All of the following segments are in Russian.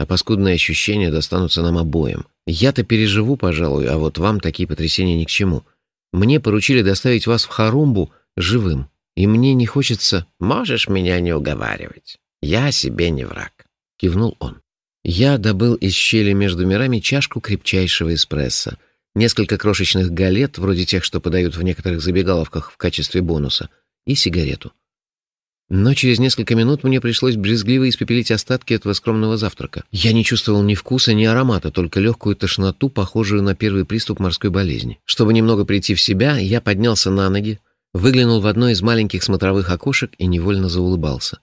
а паскудные ощущения достанутся нам обоим. Я-то переживу, пожалуй, а вот вам такие потрясения ни к чему. Мне поручили доставить вас в Харумбу живым, и мне не хочется... Можешь меня не уговаривать. Я себе не враг», — кивнул он. Я добыл из щели между мирами чашку крепчайшего эспрессо, несколько крошечных галет, вроде тех, что подают в некоторых забегаловках в качестве бонуса, и сигарету. Но через несколько минут мне пришлось брезгливо испепелить остатки этого скромного завтрака. Я не чувствовал ни вкуса, ни аромата, только легкую тошноту, похожую на первый приступ морской болезни. Чтобы немного прийти в себя, я поднялся на ноги, выглянул в одно из маленьких смотровых окошек и невольно заулыбался.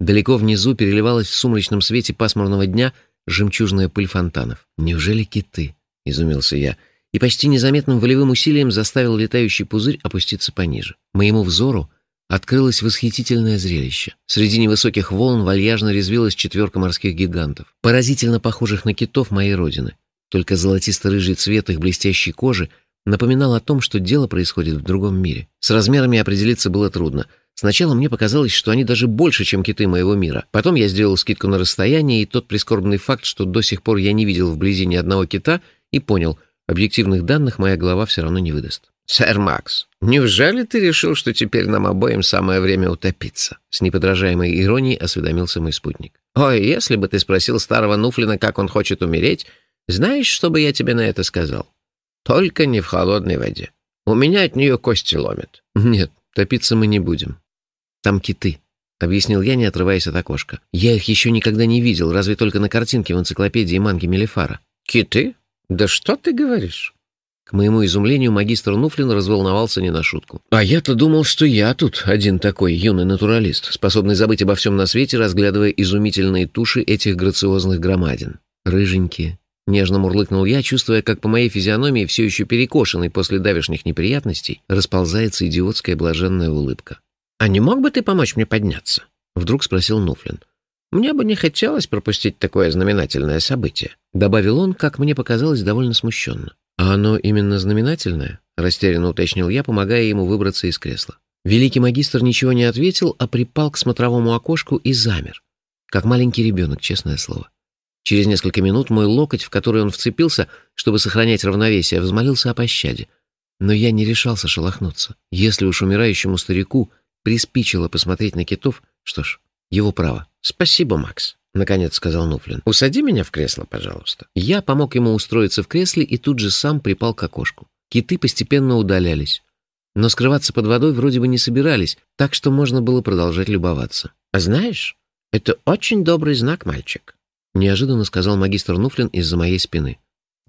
Далеко внизу переливалась в сумрачном свете пасмурного дня жемчужная пыль фонтанов. «Неужели киты?» — изумился я. И почти незаметным волевым усилием заставил летающий пузырь опуститься пониже. Моему взору — открылось восхитительное зрелище. Среди невысоких волн вальяжно резвилась четверка морских гигантов, поразительно похожих на китов моей родины. Только золотисто-рыжий цвет их блестящей кожи напоминал о том, что дело происходит в другом мире. С размерами определиться было трудно. Сначала мне показалось, что они даже больше, чем киты моего мира. Потом я сделал скидку на расстояние, и тот прискорбный факт, что до сих пор я не видел вблизи ни одного кита, и понял, объективных данных моя голова все равно не выдаст. «Сэр Макс, неужели ты решил, что теперь нам обоим самое время утопиться?» С неподражаемой иронией осведомился мой спутник. «Ой, если бы ты спросил старого Нуфлина, как он хочет умереть, знаешь, что бы я тебе на это сказал? Только не в холодной воде. У меня от нее кости ломят». «Нет, топиться мы не будем. Там киты», — объяснил я, не отрываясь от окошка. «Я их еще никогда не видел, разве только на картинке в энциклопедии манги Мелифара». «Киты? Да что ты говоришь?» К моему изумлению магистр Нуфлин разволновался не на шутку. «А я-то думал, что я тут один такой юный натуралист, способный забыть обо всем на свете, разглядывая изумительные туши этих грациозных громадин. Рыженькие». Нежно мурлыкнул я, чувствуя, как по моей физиономии, все еще перекошенной после давешних неприятностей, расползается идиотская блаженная улыбка. «А не мог бы ты помочь мне подняться?» — вдруг спросил Нуфлин. «Мне бы не хотелось пропустить такое знаменательное событие», — добавил он, как мне показалось, довольно смущенно. «А оно именно знаменательное?» — растерянно уточнил я, помогая ему выбраться из кресла. Великий магистр ничего не ответил, а припал к смотровому окошку и замер. Как маленький ребенок, честное слово. Через несколько минут мой локоть, в который он вцепился, чтобы сохранять равновесие, взмолился о пощаде. Но я не решался шелохнуться. Если уж умирающему старику приспичило посмотреть на китов, что ж, его право. «Спасибо, Макс», — наконец сказал Нуфлин. «Усади меня в кресло, пожалуйста». Я помог ему устроиться в кресле и тут же сам припал к окошку. Киты постепенно удалялись. Но скрываться под водой вроде бы не собирались, так что можно было продолжать любоваться. «А знаешь, это очень добрый знак, мальчик», — неожиданно сказал магистр Нуфлин из-за моей спины.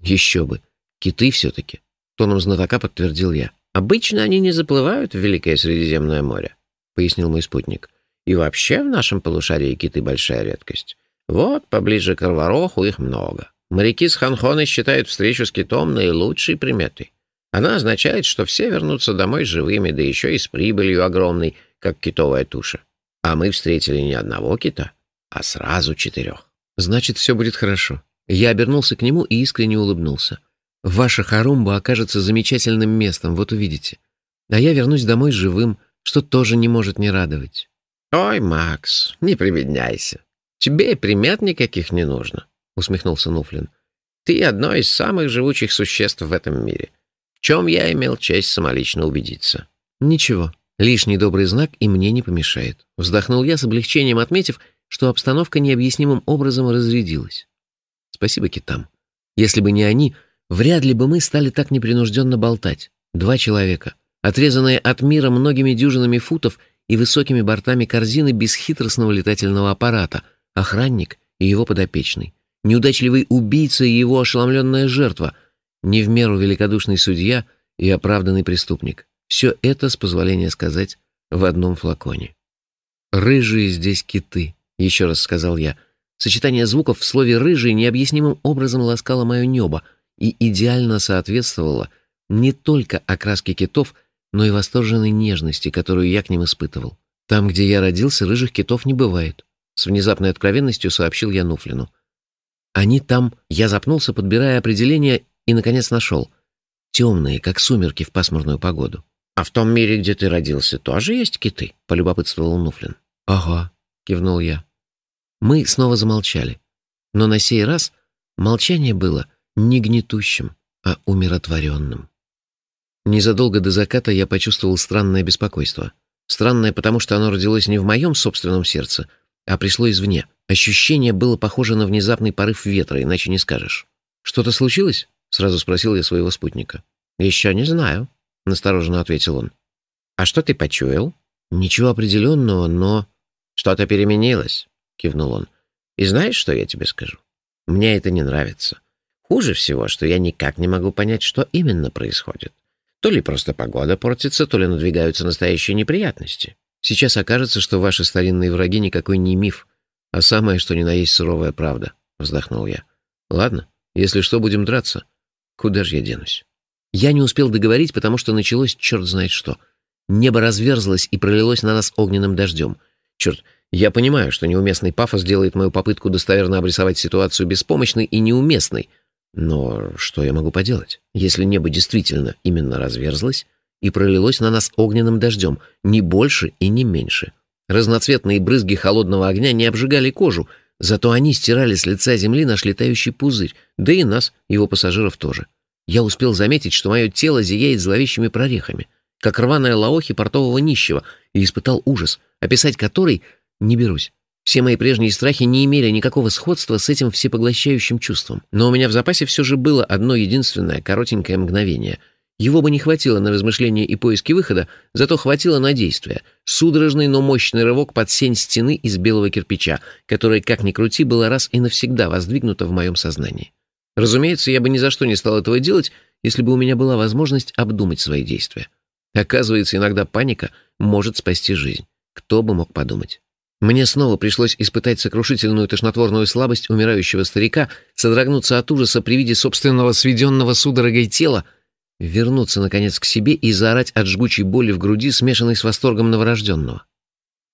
«Еще бы! Киты все-таки!» — тоном знатока подтвердил я. «Обычно они не заплывают в Великое Средиземное море», — пояснил мой спутник. И вообще в нашем полушарии киты большая редкость. Вот, поближе к Арвароху их много. Моряки с Ханхоной считают встречу с китом наилучшей приметой. Она означает, что все вернутся домой живыми, да еще и с прибылью огромной, как китовая туша. А мы встретили не одного кита, а сразу четырех. Значит, все будет хорошо. Я обернулся к нему и искренне улыбнулся. Ваша Харумба окажется замечательным местом, вот увидите. А я вернусь домой живым, что тоже не может не радовать. «Ой, Макс, не прибедняйся. Тебе и примет никаких не нужно», — усмехнулся Нуфлин. «Ты одно из самых живучих существ в этом мире, в чем я имел честь самолично убедиться». «Ничего, лишний добрый знак и мне не помешает», — вздохнул я с облегчением, отметив, что обстановка необъяснимым образом разрядилась. «Спасибо китам. Если бы не они, вряд ли бы мы стали так непринужденно болтать. Два человека, отрезанные от мира многими дюжинами футов — и высокими бортами корзины бесхитростного летательного аппарата, охранник и его подопечный, неудачливый убийца и его ошеломленная жертва, не в меру великодушный судья и оправданный преступник. Все это, с позволения сказать, в одном флаконе. «Рыжие здесь киты», — еще раз сказал я. Сочетание звуков в слове «рыжий» необъяснимым образом ласкало мое небо и идеально соответствовало не только окраске китов, но и восторженной нежности, которую я к ним испытывал. Там, где я родился, рыжих китов не бывает. С внезапной откровенностью сообщил я Нуфлину. Они там... Я запнулся, подбирая определение, и, наконец, нашел. Темные, как сумерки в пасмурную погоду. «А в том мире, где ты родился, тоже есть киты?» — полюбопытствовал Нуфлин. «Ага», — кивнул я. Мы снова замолчали. Но на сей раз молчание было не гнетущим, а умиротворенным. Незадолго до заката я почувствовал странное беспокойство. Странное, потому что оно родилось не в моем собственном сердце, а пришло извне. Ощущение было похоже на внезапный порыв ветра, иначе не скажешь. «Что-то случилось?» — сразу спросил я своего спутника. «Еще не знаю», — настороженно ответил он. «А что ты почуял?» «Ничего определенного, но...» «Что-то переменилось», — кивнул он. «И знаешь, что я тебе скажу? Мне это не нравится. Хуже всего, что я никак не могу понять, что именно происходит. То ли просто погода портится, то ли надвигаются настоящие неприятности. Сейчас окажется, что ваши старинные враги никакой не миф, а самое, что ни на есть суровая правда», — вздохнул я. «Ладно, если что, будем драться. Куда же я денусь?» Я не успел договорить, потому что началось черт знает что. Небо разверзлось и пролилось на нас огненным дождем. Черт, я понимаю, что неуместный пафос делает мою попытку достоверно обрисовать ситуацию беспомощной и неуместной. Но что я могу поделать, если небо действительно именно разверзлось и пролилось на нас огненным дождем, не больше и не меньше? Разноцветные брызги холодного огня не обжигали кожу, зато они стирали с лица земли наш летающий пузырь, да и нас, его пассажиров тоже. Я успел заметить, что мое тело зияет зловещими прорехами, как рваная лаохи портового нищего, и испытал ужас, описать который не берусь. Все мои прежние страхи не имели никакого сходства с этим всепоглощающим чувством. Но у меня в запасе все же было одно единственное коротенькое мгновение. Его бы не хватило на размышления и поиски выхода, зато хватило на действие. Судорожный, но мощный рывок под сень стены из белого кирпича, которая, как ни крути, была раз и навсегда воздвигнута в моем сознании. Разумеется, я бы ни за что не стал этого делать, если бы у меня была возможность обдумать свои действия. Оказывается, иногда паника может спасти жизнь. Кто бы мог подумать? Мне снова пришлось испытать сокрушительную тошнотворную слабость умирающего старика, содрогнуться от ужаса при виде собственного сведенного судорогой тела, вернуться, наконец, к себе и заорать от жгучей боли в груди, смешанной с восторгом новорожденного.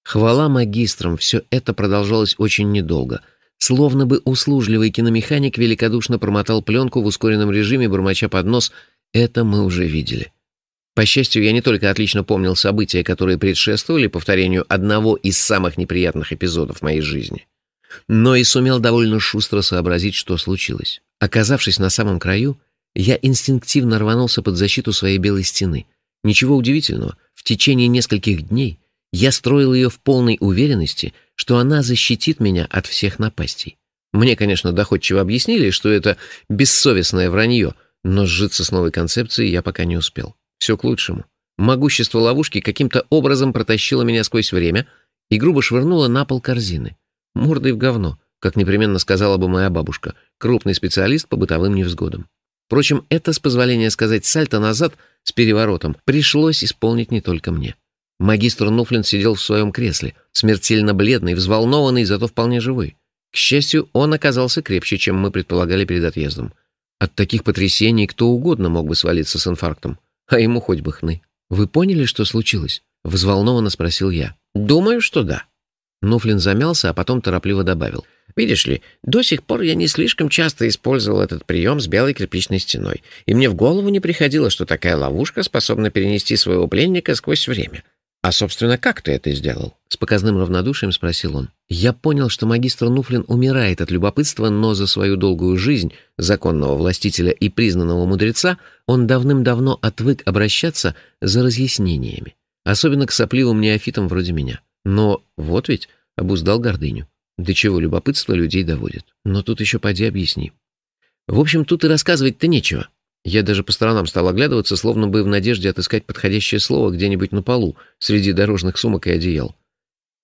Хвала магистрам, все это продолжалось очень недолго. Словно бы услужливый киномеханик великодушно промотал пленку в ускоренном режиме, бормоча под нос «это мы уже видели». По счастью, я не только отлично помнил события, которые предшествовали повторению одного из самых неприятных эпизодов моей жизни, но и сумел довольно шустро сообразить, что случилось. Оказавшись на самом краю, я инстинктивно рванулся под защиту своей белой стены. Ничего удивительного, в течение нескольких дней я строил ее в полной уверенности, что она защитит меня от всех напастей. Мне, конечно, доходчиво объяснили, что это бессовестное вранье, но сжиться с новой концепцией я пока не успел. Все к лучшему. Могущество ловушки каким-то образом протащило меня сквозь время и грубо швырнуло на пол корзины. Мордой в говно, как непременно сказала бы моя бабушка, крупный специалист по бытовым невзгодам. Впрочем, это, с позволения сказать, сальто назад с переворотом пришлось исполнить не только мне. Магистр Нуфлин сидел в своем кресле, смертельно бледный, взволнованный, зато вполне живой. К счастью, он оказался крепче, чем мы предполагали перед отъездом. От таких потрясений кто угодно мог бы свалиться с инфарктом а ему хоть бы хны. «Вы поняли, что случилось?» — взволнованно спросил я. «Думаю, что да». Нуфлин замялся, а потом торопливо добавил. «Видишь ли, до сих пор я не слишком часто использовал этот прием с белой кирпичной стеной, и мне в голову не приходило, что такая ловушка способна перенести своего пленника сквозь время. «А, собственно, как ты это сделал?» С показным равнодушием спросил он. Я понял, что магистр Нуфлин умирает от любопытства, но за свою долгую жизнь законного властителя и признанного мудреца он давным-давно отвык обращаться за разъяснениями, особенно к сопливым неофитам вроде меня. Но вот ведь обуздал гордыню. До чего любопытство людей доводит. Но тут еще поди объясни. В общем, тут и рассказывать-то нечего. Я даже по сторонам стал оглядываться, словно бы в надежде отыскать подходящее слово где-нибудь на полу, среди дорожных сумок и одеял.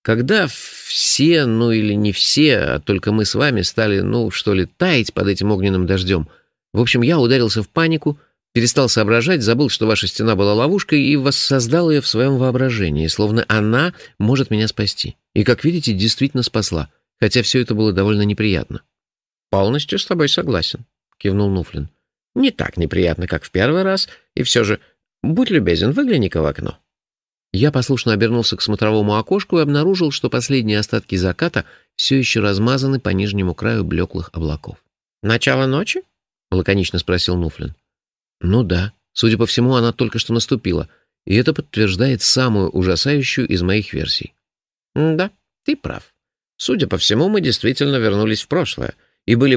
Когда все, ну или не все, а только мы с вами стали, ну, что ли, таять под этим огненным дождем, в общем, я ударился в панику, перестал соображать, забыл, что ваша стена была ловушкой, и воссоздал ее в своем воображении, словно она может меня спасти. И, как видите, действительно спасла, хотя все это было довольно неприятно. «Полностью с тобой согласен», — кивнул Нуфлин. Не так неприятно, как в первый раз, и все же, будь любезен, выгляни-ка в окно». Я послушно обернулся к смотровому окошку и обнаружил, что последние остатки заката все еще размазаны по нижнему краю блеклых облаков. «Начало ночи?» — лаконично спросил Нуфлин. «Ну да. Судя по всему, она только что наступила, и это подтверждает самую ужасающую из моих версий». «Да, ты прав. Судя по всему, мы действительно вернулись в прошлое, и были